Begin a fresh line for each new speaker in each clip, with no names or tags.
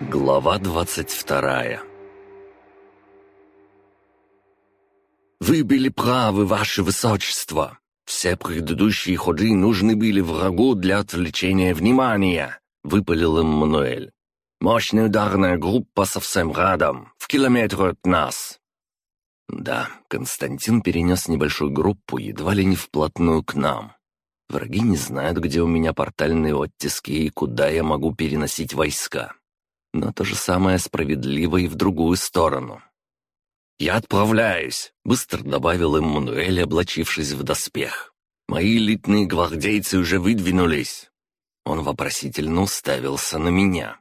Глава двадцать вторая «Вы были правы, ваше высочество. Все предыдущие ходы нужны были врагу для отвлечения внимания», — выпалил Эммануэль. «Мощная ударная группа совсем рядом, в километре от нас». Да, Константин перенес небольшую группу едва ли не вплотную к нам. Враги не знают, где у меня портальные оттиски и куда я могу переносить войска. Но то же самое справедливо и в другую сторону. «Я отправляюсь», — быстро добавил Эммануэль, облачившись в доспех. «Мои элитные гвардейцы уже выдвинулись». Он вопросительно уставился на меня.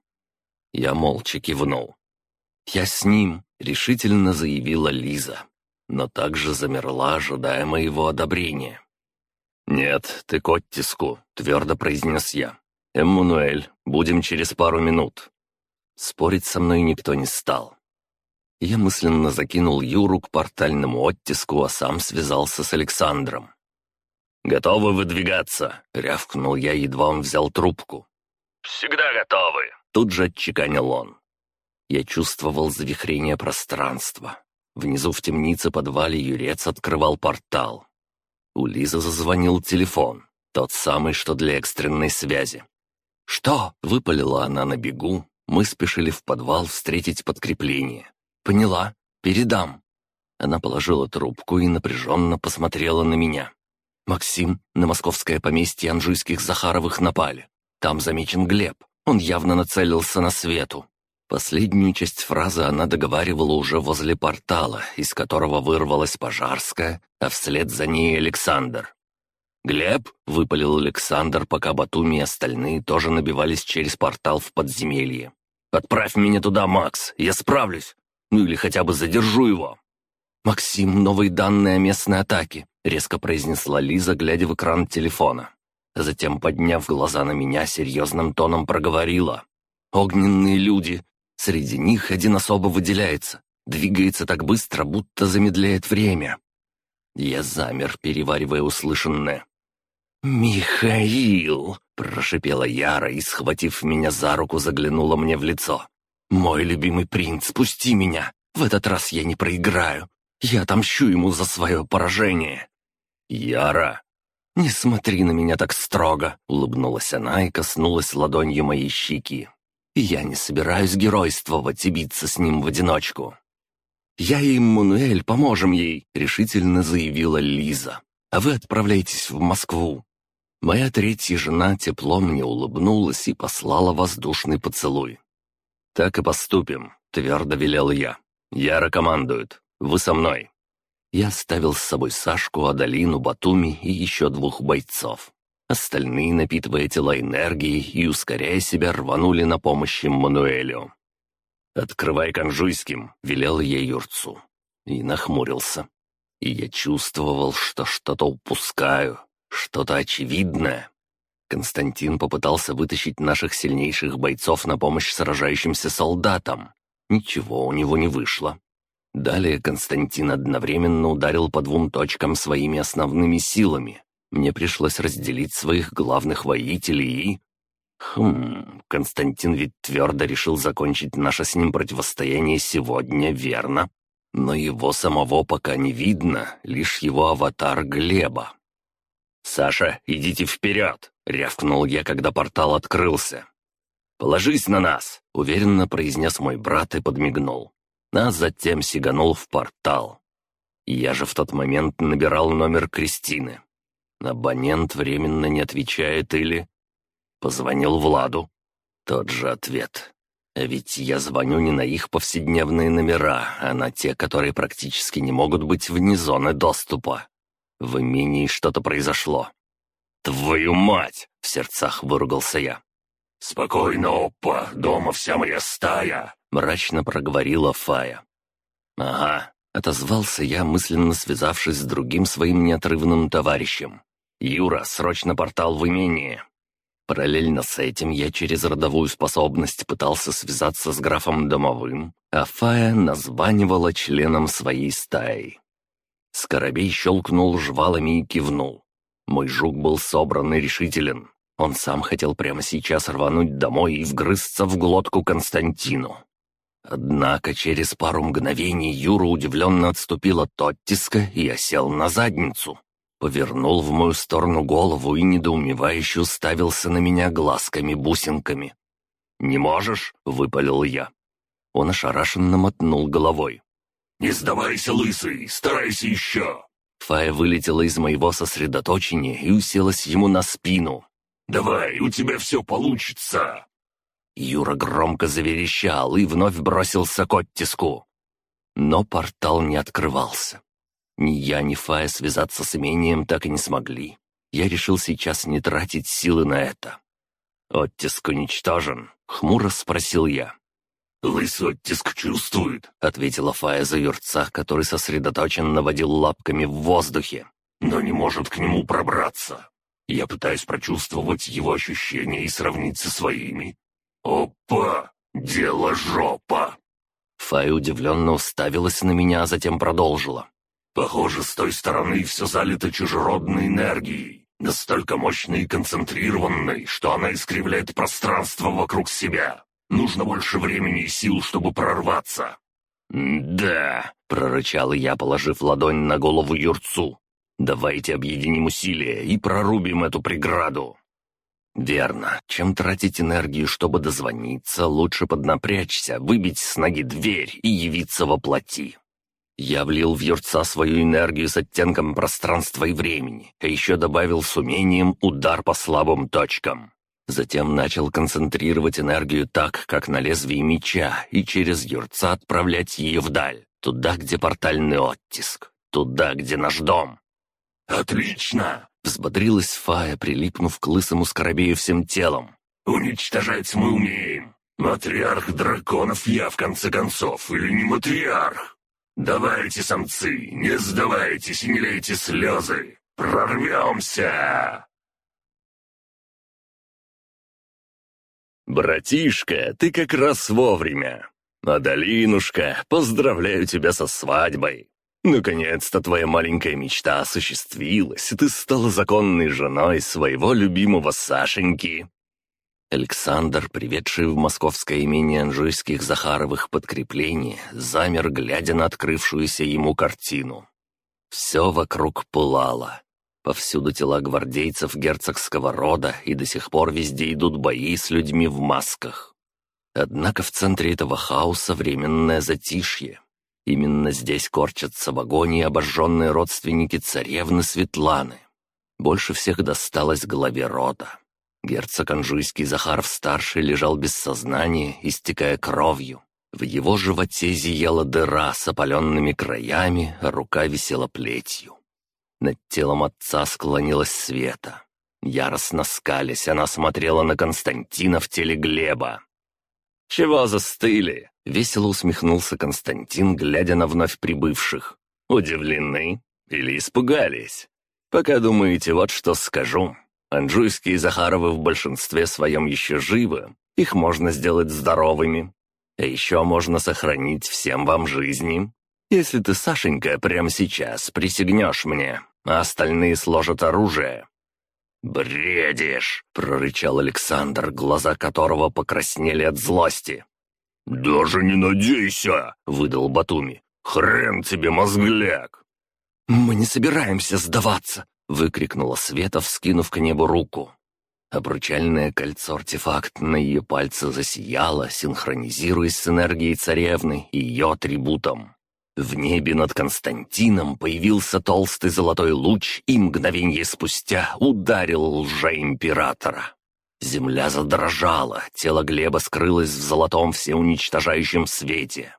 Я молча кивнул. «Я с ним», — решительно заявила Лиза, но также замерла, ожидая моего одобрения. «Нет, ты к оттиску», — твердо произнес я. «Эммануэль, будем через пару минут». Спорить со мной никто не стал. Я мысленно закинул Юру к портальному оттиску, а сам связался с Александром. «Готовы выдвигаться?» — рявкнул я, едва он взял трубку.
«Всегда готовы!»
— тут же отчеканил он. Я чувствовал завихрение пространства. Внизу в темнице подвале Юрец открывал портал. У Лизы зазвонил телефон, тот самый, что для экстренной связи. «Что?» — выпалила она на бегу. Мы спешили в подвал встретить подкрепление. «Поняла. Передам». Она положила трубку и напряженно посмотрела на меня. «Максим, на московское поместье Анжуйских Захаровых напали. Там замечен Глеб. Он явно нацелился на свету». Последнюю часть фразы она договаривала уже возле портала, из которого вырвалась Пожарская, а вслед за ней Александр. «Глеб?» — выпалил Александр, пока Батуми и остальные тоже набивались через портал в подземелье. «Отправь меня туда, Макс, я справлюсь. Ну или хотя бы задержу его». «Максим, новые данные о местной атаке», — резко произнесла Лиза, глядя в экран телефона. Затем, подняв глаза на меня, серьезным тоном проговорила. «Огненные люди, Среди них один особо выделяется, двигается так быстро, будто замедляет время. Я замер, переваривая услышанное. «Михаил!» — прошипела Яра и, схватив меня за руку, заглянула мне в лицо. «Мой любимый принц, пусти меня! В этот раз я не проиграю! Я отомщу ему за свое поражение!» «Яра!» «Не смотри на меня так строго!» — улыбнулась она и коснулась ладонью моей щеки я не собираюсь геройствовать и биться с ним в одиночку. «Я и Мануэль поможем ей», — решительно заявила Лиза. «А вы отправляйтесь в Москву». Моя третья жена тепло мне улыбнулась и послала воздушный поцелуй. «Так и поступим», — твердо велел я. «Яра командует. Вы со мной». Я оставил с собой Сашку, Адалину, Батуми и еще двух бойцов. Остальные, напитывая тела энергией и ускоряя себя, рванули на помощь Мануэлю. «Открывай конжуйским», — велел я Юрцу. И нахмурился. И я чувствовал, что что-то упускаю, что-то очевидное. Константин попытался вытащить наших сильнейших бойцов на помощь сражающимся солдатам. Ничего у него не вышло. Далее Константин одновременно ударил по двум точкам своими основными силами, мне пришлось разделить своих главных воителей и... Хм, Константин ведь твердо решил закончить наше с ним противостояние сегодня, верно? Но его самого пока не видно, лишь его аватар Глеба. «Саша, идите вперед!» — рявкнул я, когда портал открылся. «Положись на нас!» — уверенно произнес мой брат и подмигнул. А затем сиганул в портал. Я же в тот момент набирал номер Кристины. Абонент временно не отвечает или... Позвонил Владу. Тот же ответ. А ведь я звоню не на их повседневные номера, а на те, которые практически не могут быть вне зоны доступа. В имении что-то произошло. «Твою мать!» — в сердцах выругался я.
«Спокойно, Опа, дома вся моя стая!»
— мрачно проговорила Фая. «Ага», — отозвался я, мысленно связавшись с другим своим неотрывным товарищем. «Юра, срочно портал в имение!» Параллельно с этим я через родовую способность пытался связаться с графом Домовым, а Фая названивала членом своей стаи. Скоробей щелкнул жвалами и кивнул. Мой жук был собран и решителен. Он сам хотел прямо сейчас рвануть домой и вгрызться в глотку Константину. Однако через пару мгновений Юра удивленно отступил от оттиска и осел на задницу. Повернул в мою сторону голову и недоумевающе уставился на меня глазками-бусинками. «Не можешь?» — выпалил я. Он ошарашенно мотнул головой.
«Не сдавайся, лысый, старайся еще!»
Фая вылетела из моего сосредоточения и уселась ему на спину.
«Давай, у тебя все получится!»
Юра громко заверещал и вновь бросился к оттиску. Но портал не открывался. Ни я, ни Фая связаться с имением так и не смогли. Я решил сейчас не тратить силы на это. «Оттиск уничтожен?» — хмуро спросил я.
«Лысый оттиск чувствует», —
ответила Фая за юрца, который сосредоточенно водил лапками в воздухе.
«Но не может к нему пробраться. Я пытаюсь прочувствовать его ощущения и сравнить со своими. Опа! Дело жопа!»
Фая удивленно уставилась на меня, а затем продолжила.
«Похоже, с той стороны все залито чужеродной энергией, настолько мощной и концентрированной, что она искривляет пространство вокруг себя. Нужно больше времени и сил, чтобы прорваться».
«Да», — прорычал я, положив ладонь на голову Юрцу. «Давайте объединим усилия и прорубим эту преграду». «Верно. Чем тратить энергию, чтобы дозвониться, лучше поднапрячься, выбить с ноги дверь и явиться во плоти». Я влил в Юрца свою энергию с оттенком пространства и времени, а еще добавил с умением удар по слабым точкам. Затем начал концентрировать энергию так, как на лезвии меча, и через юрца отправлять ее вдаль, туда, где портальный оттиск, туда, где наш дом.
«Отлично!»
— взбодрилась Фая, прилипнув к лысому скоробею всем телом.
«Уничтожать мы умеем. Матриарх драконов я, в конце концов, или не матриарх? Давайте, самцы, не сдавайтесь и не лейте слезы. Прорвемся!»
«Братишка, ты как раз вовремя. Адалинушка, поздравляю тебя со свадьбой. Наконец-то твоя маленькая мечта осуществилась, и ты стала законной женой своего любимого Сашеньки». Александр, приведший в московское имение анжуйских Захаровых подкрепление, замер, глядя на открывшуюся ему картину. Все вокруг пылало. Повсюду тела гвардейцев герцогского рода, и до сих пор везде идут бои с людьми в масках. Однако в центре этого хаоса временное затишье. Именно здесь корчатся в агонии обожженные родственники царевны Светланы. Больше всех досталось главе рода. Герцог Анжуйский Захаров-старший лежал без сознания, истекая кровью. В его животе зияла дыра с опаленными краями, а рука висела плетью. Над телом отца склонилась Света. Яростно скалясь, она смотрела на Константина в теле Глеба. «Чего застыли?» — весело усмехнулся Константин, глядя на вновь прибывших. «Удивлены? Или испугались? Пока думаете, вот что скажу. Анжуйские Захаровы в большинстве своем еще живы, их можно сделать здоровыми. А еще можно сохранить всем вам жизни. Если ты, Сашенька, прямо сейчас присягнешь мне, а остальные сложат оружие».
«Бредишь!»
— прорычал Александр, глаза которого покраснели от злости.
«Даже не надейся!» — выдал Батуми. «Хрен тебе, мозгляк!»
«Мы не собираемся сдаваться!» — выкрикнула Света, вскинув к небу руку. Обручальное кольцо-артефакт на ее пальце засияло, синхронизируясь с энергией царевны и ее атрибутом. В небе над Константином появился толстый золотой луч и мгновенье спустя ударил лжеимператора. Земля задрожала, тело Глеба скрылось в золотом всеуничтожающем свете.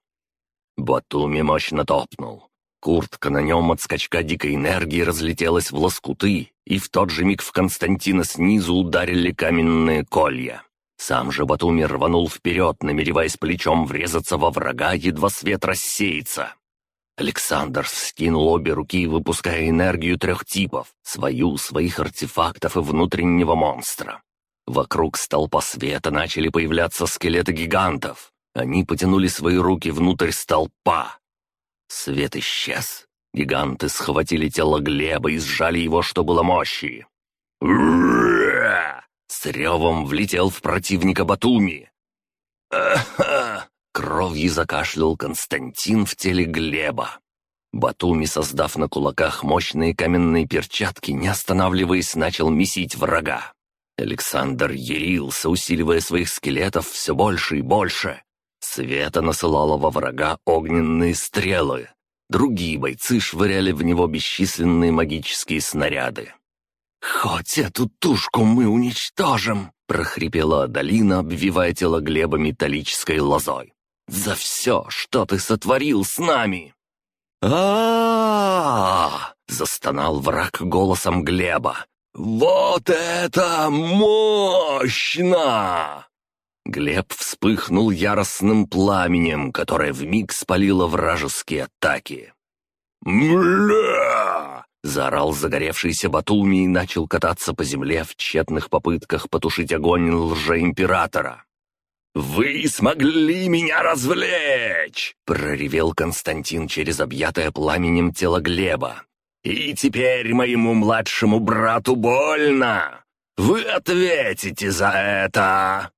Батуми мощно топнул. Куртка на нем от скачка дикой энергии разлетелась в лоскуты, и в тот же миг в Константина снизу ударили каменные колья. Сам же Батуми рванул вперед, намереваясь плечом врезаться во врага, едва свет рассеется. Александр вскинул обе руки, выпуская энергию трех типов, свою, своих артефактов и внутреннего монстра. Вокруг столпа света начали появляться скелеты гигантов. Они потянули свои руки внутрь столпа. Свет исчез. Гиганты схватили тело Глеба и сжали его, что было мощи. с ревом влетел в противника Батуми. Кровью закашлял Константин в теле Глеба. Батуми, создав на кулаках мощные каменные перчатки, не останавливаясь, начал месить врага. Александр ярился, усиливая своих скелетов все больше и больше. Света насылала во врага огненные стрелы. Другие бойцы швыряли в него бесчисленные магические снаряды. «Хоть эту тушку мы уничтожим!» — прохрипела Адалина, обвивая тело Глеба металлической лозой. «За все, что ты сотворил с нами!» а застонал враг голосом Глеба. «Вот это мощно!» Глеб вспыхнул яростным пламенем, которое вмиг спалило вражеские атаки. «Мля!» — заорал загоревшийся Батуми и начал кататься по земле в тщетных попытках потушить огонь лжеимператора. «Вы смогли меня развлечь!» — проревел Константин через объятое пламенем тело Глеба. «И теперь моему младшему брату больно! Вы ответите за это!»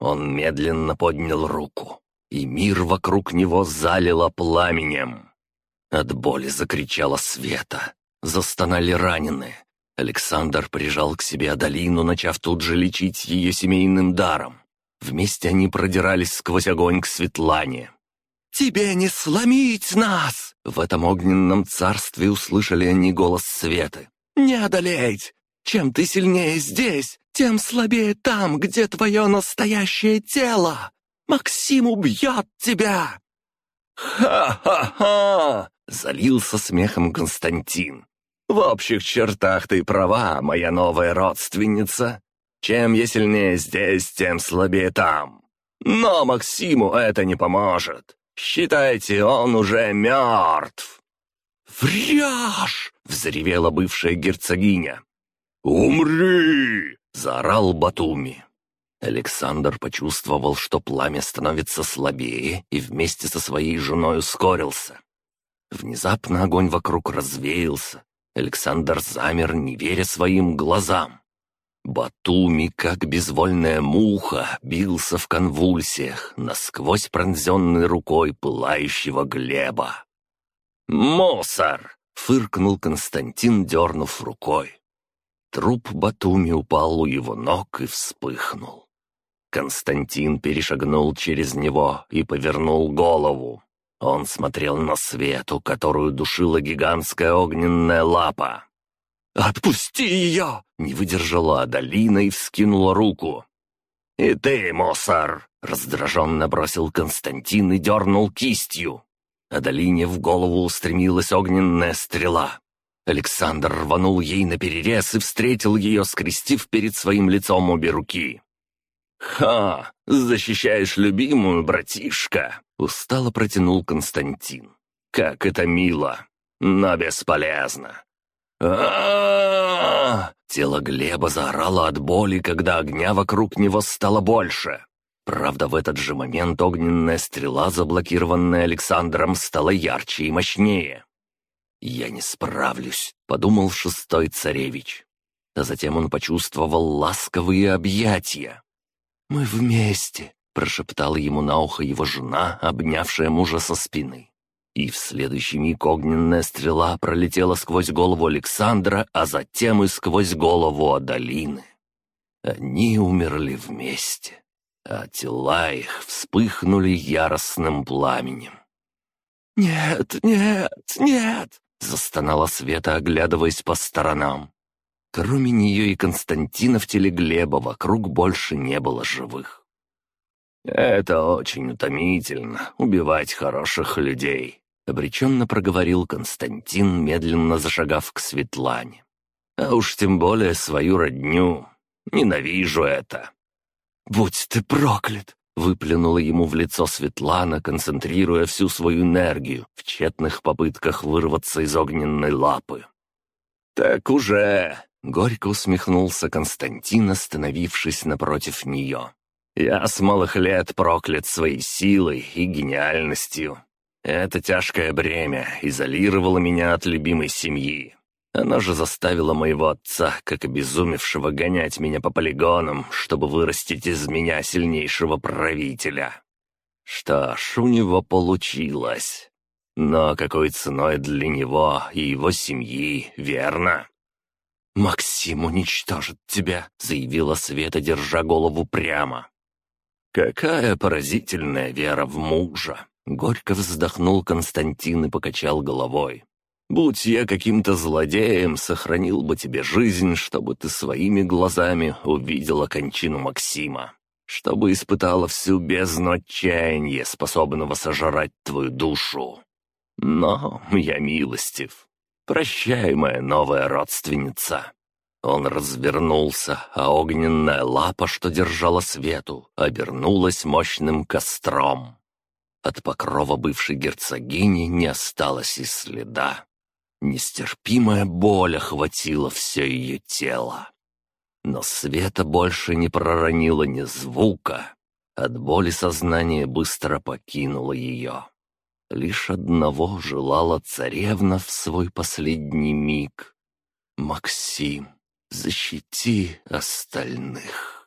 Он медленно поднял руку, и мир вокруг него залило пламенем. От боли закричала Света. Застонали раненые. Александр прижал к себе Адалину, начав тут же лечить ее семейным даром. Вместе они продирались сквозь огонь к Светлане. «Тебе не сломить нас!» В этом огненном царстве услышали они голос Светы. «Не одолеть! Чем ты сильнее здесь, тем слабее там, где твое настоящее тело! Максим убьет тебя!» «Ха-ха-ха!» — залился смехом Константин. «В общих чертах ты права, моя новая родственница. Чем я сильнее здесь, тем слабее там. Но Максиму это не поможет. Считайте, он уже мертв». «Врешь!» — взревела бывшая герцогиня. «Умри!» — заорал Батуми. Александр почувствовал, что пламя становится слабее, и вместе со своей женой ускорился. Внезапно огонь вокруг развеялся. Александр замер, не веря своим глазам. Батуми, как безвольная муха, бился в конвульсиях, насквозь пронзенной рукой пылающего Глеба. «Мусор!» — фыркнул Константин, дернув рукой. Труп Батуми упал у его ног и вспыхнул. Константин перешагнул через него и повернул голову. Он смотрел на свету, которую душила гигантская огненная лапа. «Отпусти ее!» — не выдержала Адалина и вскинула руку. «И ты, мусор!» — раздраженно бросил Константин и дернул кистью. Адалине в голову устремилась огненная стрела. Александр рванул ей на перерез и встретил ее, скрестив перед своим лицом обе руки. «Ха! Защищаешь любимую, братишка!» — устало протянул Константин. «Как это мило, но бесполезно Тело Глеба заорало от боли, когда огня вокруг него стало больше. Правда, в этот же момент огненная стрела, заблокированная Александром, стала ярче и мощнее. «Я не справлюсь», — подумал шестой царевич. А затем он почувствовал ласковые объятия. «Мы вместе», — прошептала ему на ухо его жена, обнявшая мужа со спины и в следующий миг огненная стрела пролетела сквозь голову Александра, а затем и сквозь голову Адалины. Они умерли вместе, а тела их вспыхнули яростным пламенем. «Нет, нет, нет!» — застонала Света, оглядываясь по сторонам. Кроме нее и Константина в теле Глеба вокруг больше не было живых. «Это очень утомительно — убивать хороших людей», Обреченно проговорил Константин, медленно зашагав к Светлане. «А уж тем более свою родню. Ненавижу это». «Будь ты проклят!» — выплюнула ему в лицо Светлана, концентрируя всю свою энергию в тщетных попытках вырваться из огненной лапы. «Так уже!» — горько усмехнулся Константин, остановившись напротив нее. «Я с малых лет проклят своей силой и гениальностью. Это тяжкое бремя изолировало меня от любимой семьи. Она же заставила моего отца, как обезумевшего, гонять меня по полигонам, чтобы вырастить из меня сильнейшего правителя. Что ж, у него получилось. Но какой ценой для него и его семьи, верно? «Максим уничтожит тебя», — заявила Света, держа голову прямо. «Какая поразительная вера в мужа!» Горько вздохнул Константин и покачал головой. Будь я каким-то злодеем, сохранил бы тебе жизнь, чтобы ты своими глазами увидела кончину Максима, чтобы испытала всю бездну отчаяния, способного сожрать твою душу. Но я милостив. Прощай, моя новая родственница». Он развернулся, а огненная лапа, что держала свету, обернулась мощным костром. От покрова бывшей герцогини не осталось и следа. Нестерпимая боль охватила все ее тело. Но Света больше не проронила ни звука. От боли сознание быстро покинуло ее. Лишь одного желала царевна в свой последний миг. «Максим, защити остальных».